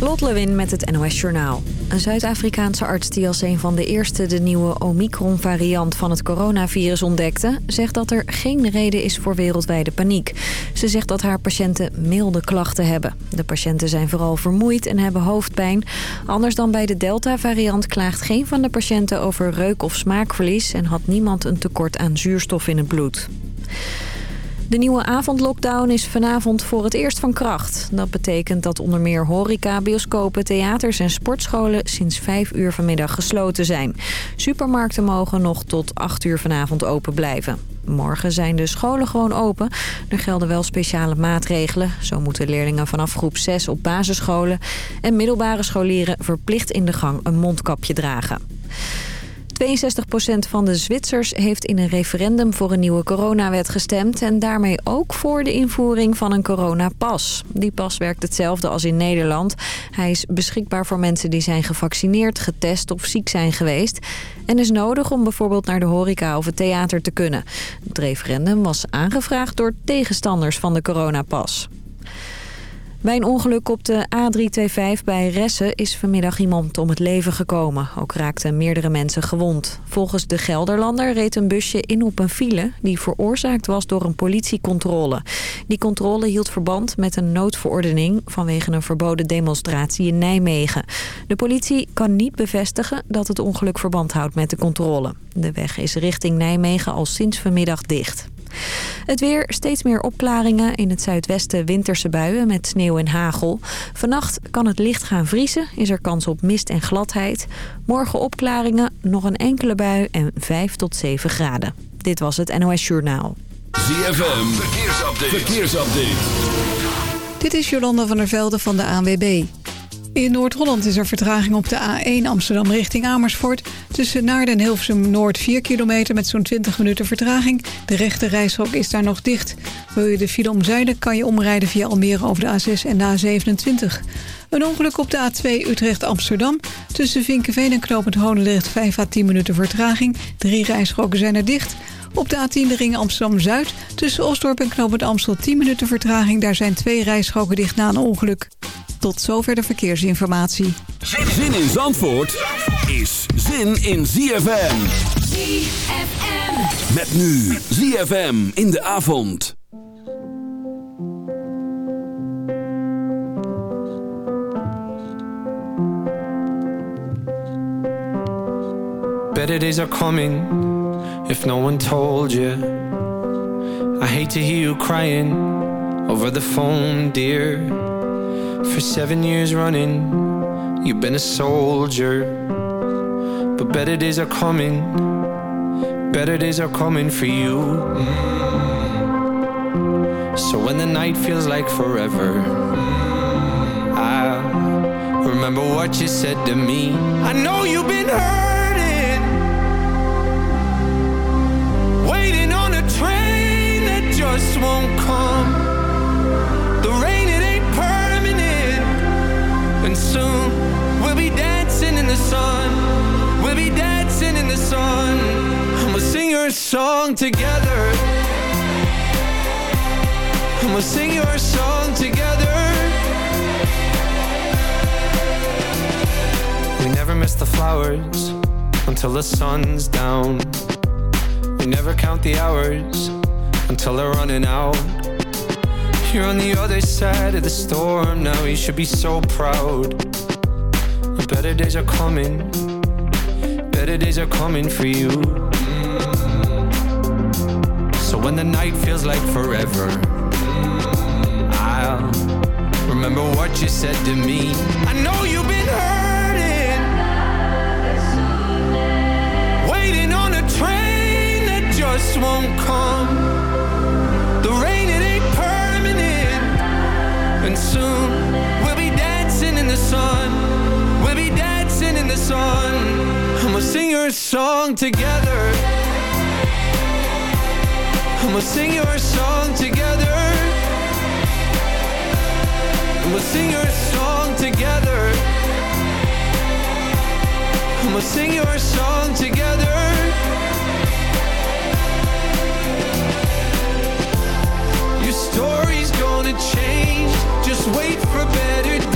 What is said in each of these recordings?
Lot Lewin met het NOS Journaal. Een Zuid-Afrikaanse arts die als een van de eerste de nieuwe Omicron-variant van het coronavirus ontdekte... zegt dat er geen reden is voor wereldwijde paniek. Ze zegt dat haar patiënten milde klachten hebben. De patiënten zijn vooral vermoeid en hebben hoofdpijn. Anders dan bij de Delta-variant klaagt geen van de patiënten over reuk- of smaakverlies... en had niemand een tekort aan zuurstof in het bloed. De nieuwe avondlockdown is vanavond voor het eerst van kracht. Dat betekent dat onder meer horeca, bioscopen, theaters en sportscholen sinds 5 uur vanmiddag gesloten zijn. Supermarkten mogen nog tot 8 uur vanavond open blijven. Morgen zijn de scholen gewoon open. Er gelden wel speciale maatregelen. Zo moeten leerlingen vanaf groep 6 op basisscholen en middelbare scholieren verplicht in de gang een mondkapje dragen. 62% van de Zwitsers heeft in een referendum voor een nieuwe coronawet gestemd... en daarmee ook voor de invoering van een coronapas. Die pas werkt hetzelfde als in Nederland. Hij is beschikbaar voor mensen die zijn gevaccineerd, getest of ziek zijn geweest... en is nodig om bijvoorbeeld naar de horeca of het theater te kunnen. Het referendum was aangevraagd door tegenstanders van de coronapas. Bij een ongeluk op de A325 bij Ressen is vanmiddag iemand om het leven gekomen. Ook raakten meerdere mensen gewond. Volgens de Gelderlander reed een busje in op een file... die veroorzaakt was door een politiecontrole. Die controle hield verband met een noodverordening... vanwege een verboden demonstratie in Nijmegen. De politie kan niet bevestigen dat het ongeluk verband houdt met de controle. De weg is richting Nijmegen al sinds vanmiddag dicht. Het weer, steeds meer opklaringen. In het zuidwesten winterse buien met sneeuw en hagel. Vannacht kan het licht gaan vriezen. Is er kans op mist en gladheid. Morgen opklaringen, nog een enkele bui en 5 tot 7 graden. Dit was het NOS Journaal. ZFM, verkeersupdate. verkeersupdate. Dit is Jolanda van der Velde van de ANWB. In Noord-Holland is er vertraging op de A1 Amsterdam richting Amersfoort. Tussen Naarden en Hilversum Noord 4 kilometer met zo'n 20 minuten vertraging. De rechte reishok is daar nog dicht. Wil je de file omzeilen kan je omrijden via Almere over de A6 en de A27. Een ongeluk op de A2 Utrecht-Amsterdam. Tussen Vinkenveen en Knopend Honendrecht 5 à 10 minuten vertraging. Drie rijstroken zijn er dicht... Op de A10 de ring Amsterdam-Zuid. Tussen Osdorp en Knoopend Amstel 10 minuten vertraging. Daar zijn twee rijstroken dicht na een ongeluk. Tot zover de verkeersinformatie. Zin in Zandvoort is zin in ZFM. ZFM. Met nu ZFM in de avond. Better days are coming if no one told you. I hate to hear you crying over the phone, dear. For seven years running, you've been a soldier. But better days are coming, better days are coming for you. Mm. So when the night feels like forever, I remember what you said to me. I know you've been hurting, waiting on a train that just won't come. Dancing in the sun. We'll be dancing in the sun. I'ma sing your song together. I'ma sing your song together. We never miss the flowers until the sun's down. We never count the hours until they're running out. You're on the other side of the storm now. You should be so proud. Better days are coming. Better days are coming for you. So when the night feels like forever, I'll remember what you said to me. I know you've been hurting, waiting on a train that just won't come. The rain, it ain't permanent, and soon I'ma sing your song together. I'ma sing your song together. I'ma sing your song together. I'ma sing your song together. Your story's gonna change. Just wait for better days.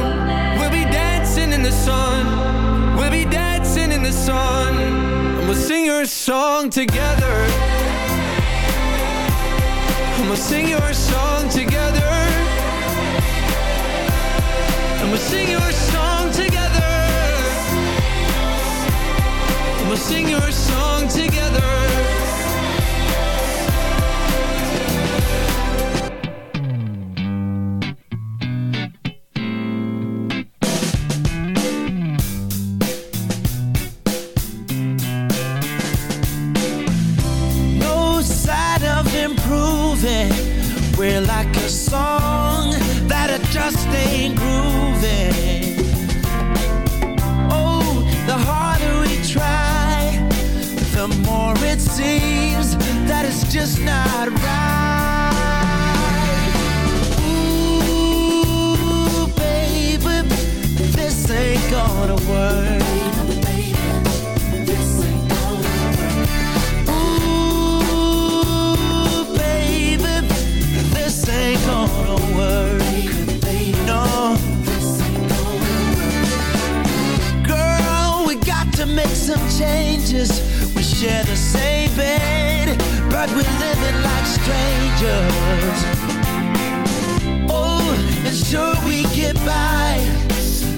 your song together. I'm gonna sing your song together. I'm gonna sing your song together. I'm gonna sing your song.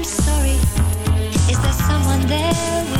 I'm sorry. Is there someone there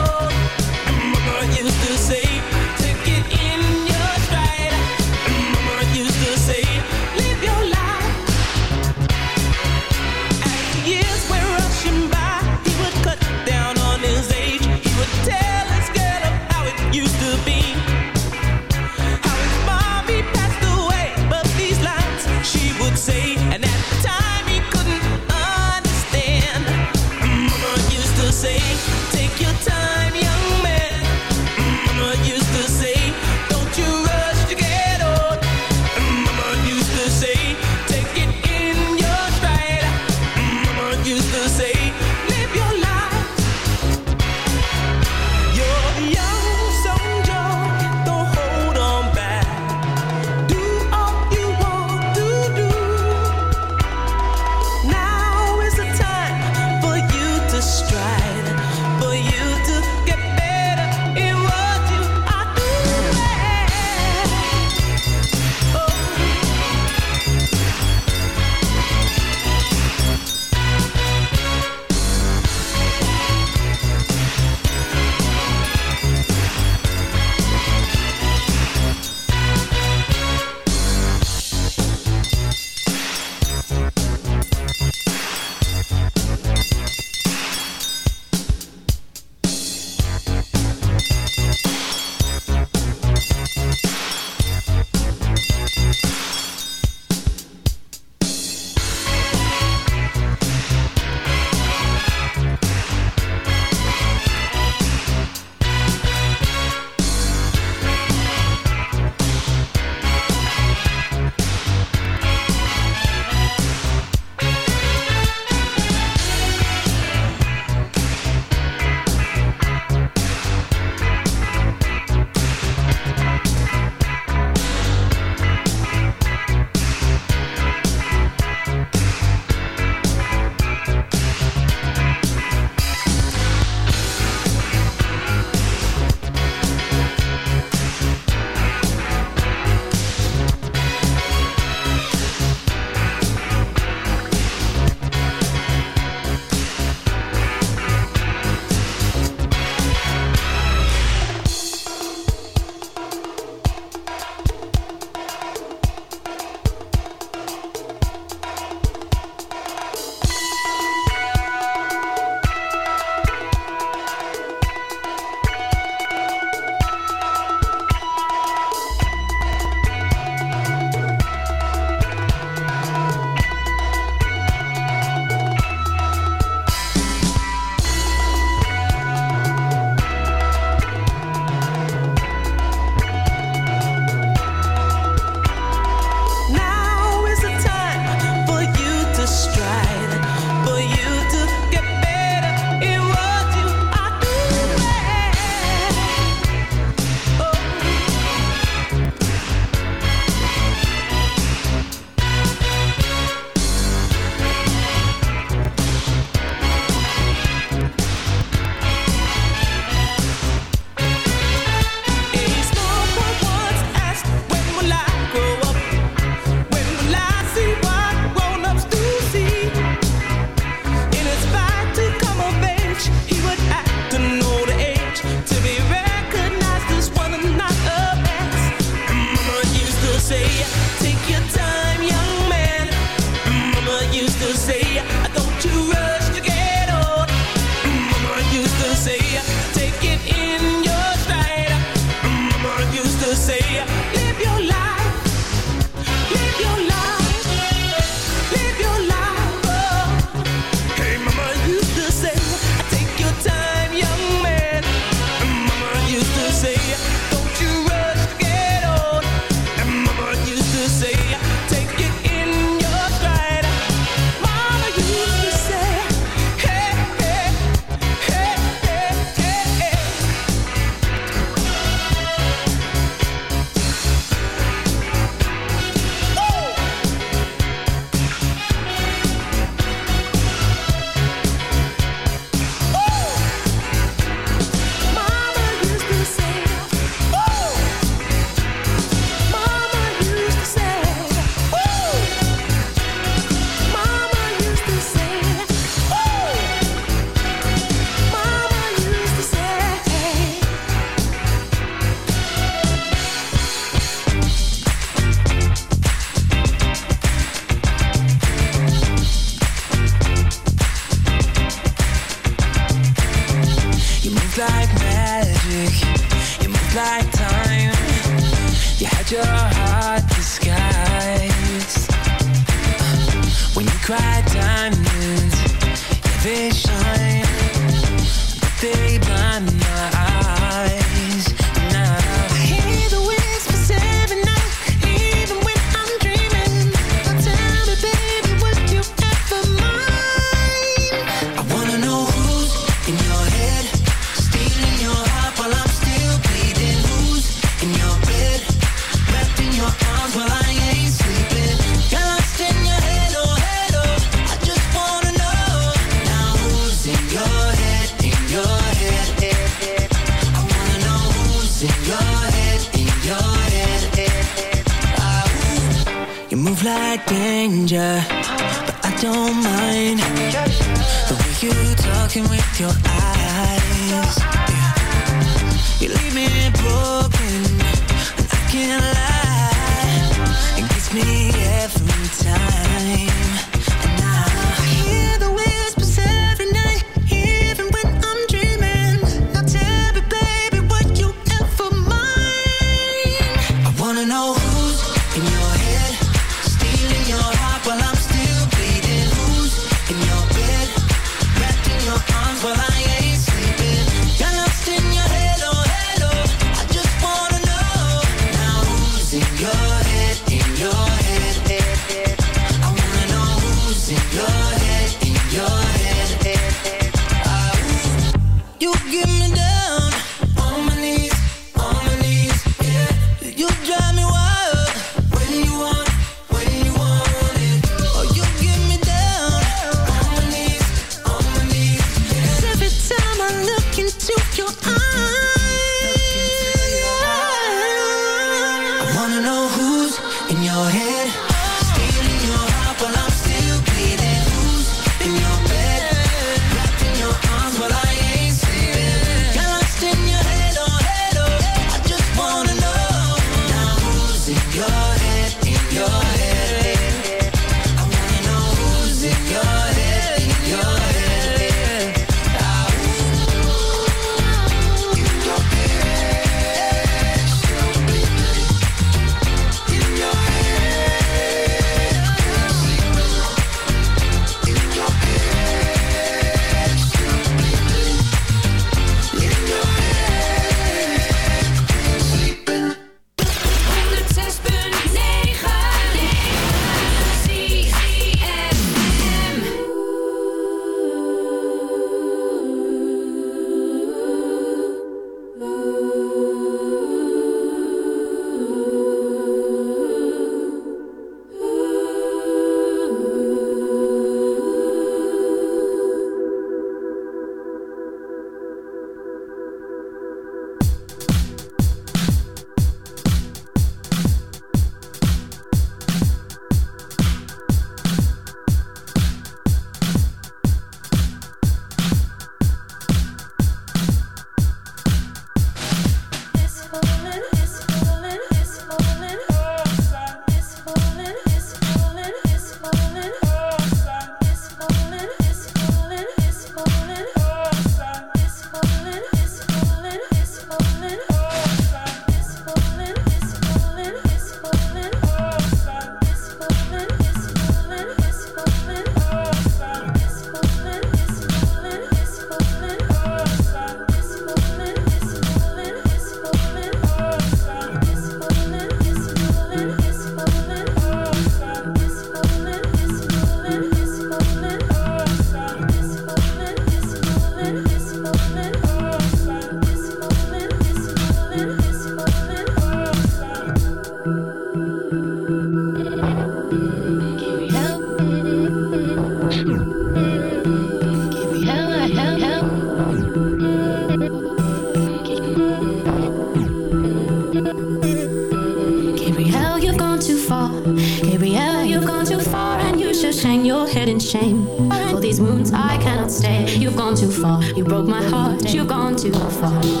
fun.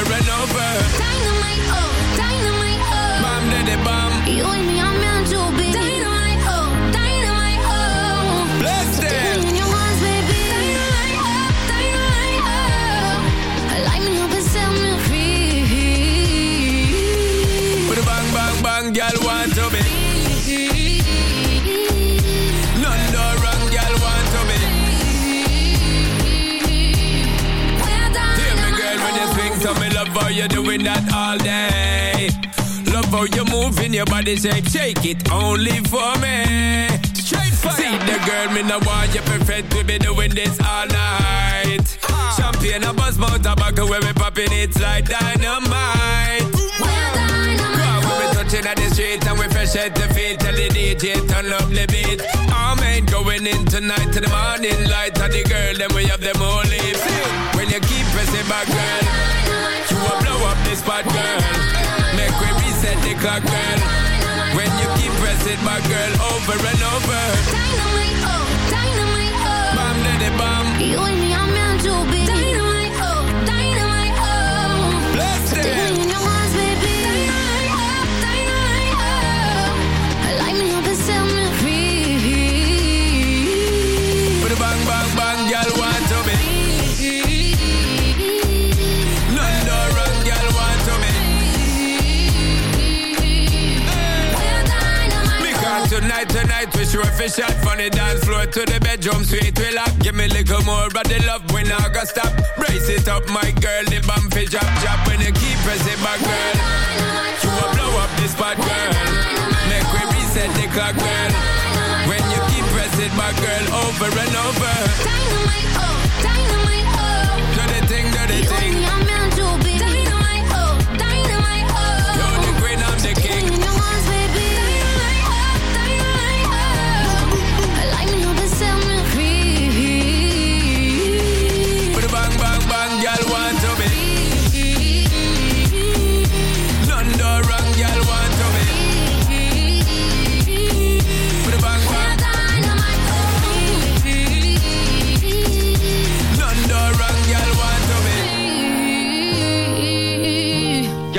over and over. Dynamite, oh. body shape, shake it only for me. Straight fire. See the girl, me no want you perfect. We be doing this all night. Ha. Champagne, a buzz, mouth tobacco, where we popping it like dynamite. Well we touching at the street and we fresh at the feet. Tell the DJ turn up the beat. All men going in tonight to the morning light. And the girl, then we have them all lips. When you keep pressing back, girl, you will blow up this spot, girl. Make we reset the clock, girl it, my girl, over and over. Dynamite, oh, dynamite, oh. Bam, daddy, bam. You and me I'm meant to be. Dynamite, oh, dynamite, oh. Blessed. You a it's shot from the dance floor to the bedroom sweet we lock. Give me a little more, but the love when I got stop. Brace it up, my girl, the bump is drop, drop when you keep pressing my girl. You will blow up this bad girl. Make we reset the clock, girl. When you keep pressing my girl, over and over.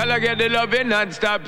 Ik I get the loving non-stop,